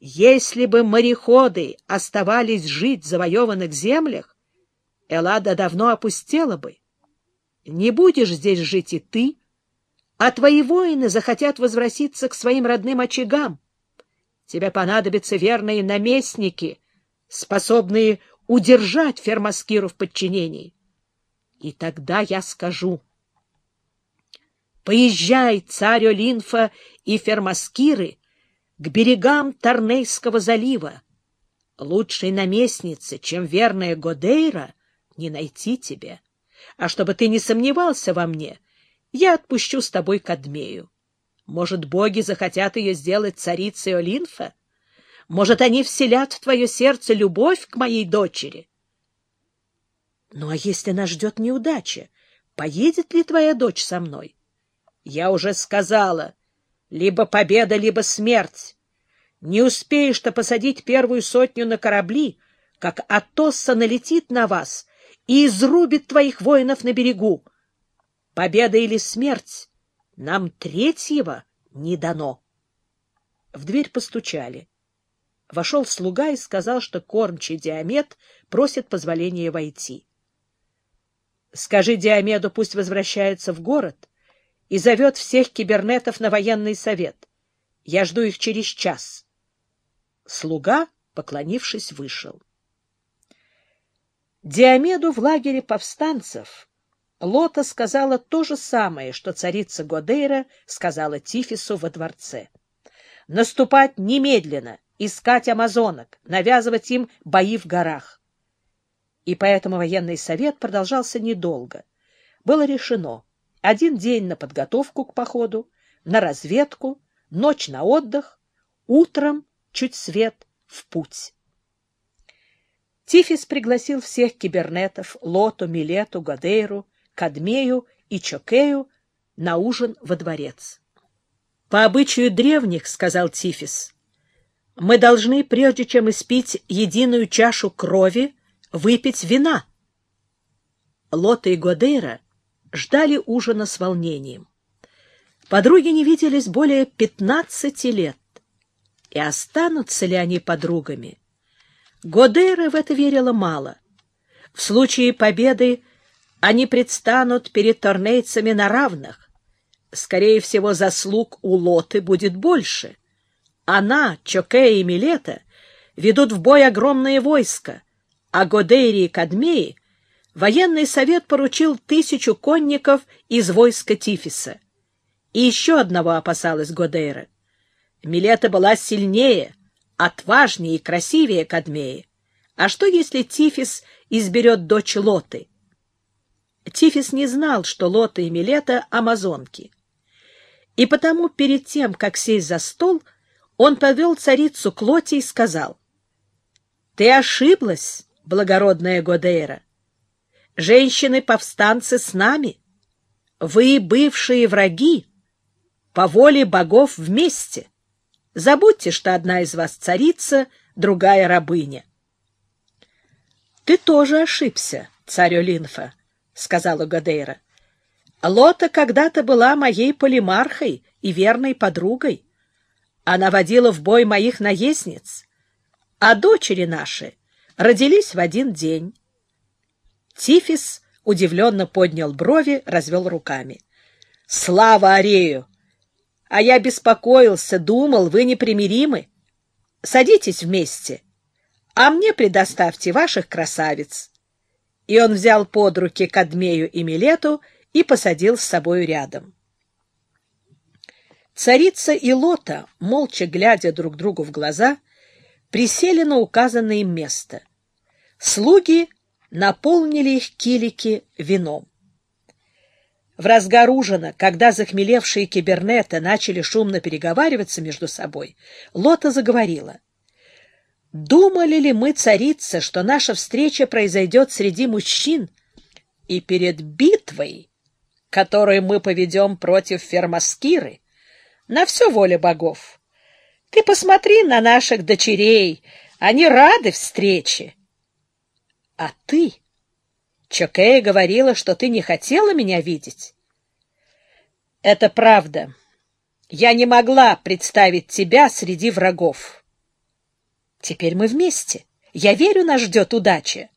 Если бы мореходы оставались жить в завоеванных землях, Эллада давно опустела бы. Не будешь здесь жить и ты, а твои воины захотят возвратиться к своим родным очагам. Тебе понадобятся верные наместники, способные удержать Фермаскиру в подчинении. И тогда я скажу. Поезжай, царь Олинфа и Фермаскиры, к берегам Торнейского залива. Лучшей наместницы, чем верная Годейра, не найти тебе. А чтобы ты не сомневался во мне, я отпущу с тобой Кадмею. Может, боги захотят ее сделать царицей Олинфа? Может, они вселят в твое сердце любовь к моей дочери? Ну, а если нас ждет неудача, поедет ли твоя дочь со мной? Я уже сказала, либо победа, либо смерть. Не успеешь ты посадить первую сотню на корабли, как Атосса налетит на вас и изрубит твоих воинов на берегу. Победа или смерть нам третьего не дано. В дверь постучали. Вошел слуга и сказал, что кормчий Диамет просит позволения войти. — Скажи Диамеду, пусть возвращается в город и зовет всех кибернетов на военный совет. Я жду их через час. Слуга, поклонившись, вышел. Диомеду в лагере повстанцев Лота сказала то же самое, что царица Годейра сказала Тифису во дворце. Наступать немедленно, искать амазонок, навязывать им бои в горах. И поэтому военный совет продолжался недолго. Было решено один день на подготовку к походу, на разведку, ночь на отдых, утром, чуть свет, в путь. Тифис пригласил всех кибернетов — Лоту, Милету, Гадейру, Кадмею и Чокею — на ужин во дворец. «По обычаю древних, — сказал Тифис, — мы должны, прежде чем испить единую чашу крови, выпить вина». Лота и Годейра ждали ужина с волнением. Подруги не виделись более пятнадцати лет. И останутся ли они подругами? Годейра в это верила мало. В случае победы они предстанут перед торнейцами на равных. Скорее всего, заслуг у Лоты будет больше. Она, Чокея и Милета ведут в бой огромное войско, а Годейри и Кадмеи военный совет поручил тысячу конников из войска Тифиса. И еще одного опасалась Годейра. Милета была сильнее, отважнее и красивее Кадмея. А что, если Тифис изберет дочь Лоты? Тифис не знал, что Лота и Милета — амазонки. И потому перед тем, как сесть за стол, он повел царицу к Лоте и сказал, «Ты ошиблась, благородная Годейра. Женщины-повстанцы с нами. Вы, бывшие враги, по воле богов вместе». Забудьте, что одна из вас царица, другая рабыня. — Ты тоже ошибся, царь Олинфа, — сказала Гадейра. — Лота когда-то была моей полимархой и верной подругой. Она водила в бой моих наездниц, а дочери наши родились в один день. Тифис удивленно поднял брови, развел руками. — Слава Арею! А я беспокоился, думал, вы непримиримы. Садитесь вместе, а мне предоставьте ваших красавиц. И он взял под руки Кадмею и Милету и посадил с собой рядом. Царица и Лота, молча глядя друг другу в глаза, присели на указанное им место. Слуги наполнили их килики вином. В разгар ужина, когда захмелевшие кибернеты начали шумно переговариваться между собой, Лота заговорила. «Думали ли мы, царица, что наша встреча произойдет среди мужчин, и перед битвой, которую мы поведем против Фермаскиры, на все воля богов? Ты посмотри на наших дочерей, они рады встрече. А ты...» Чокея говорила, что ты не хотела меня видеть. Это правда. Я не могла представить тебя среди врагов. Теперь мы вместе. Я верю, нас ждет удача.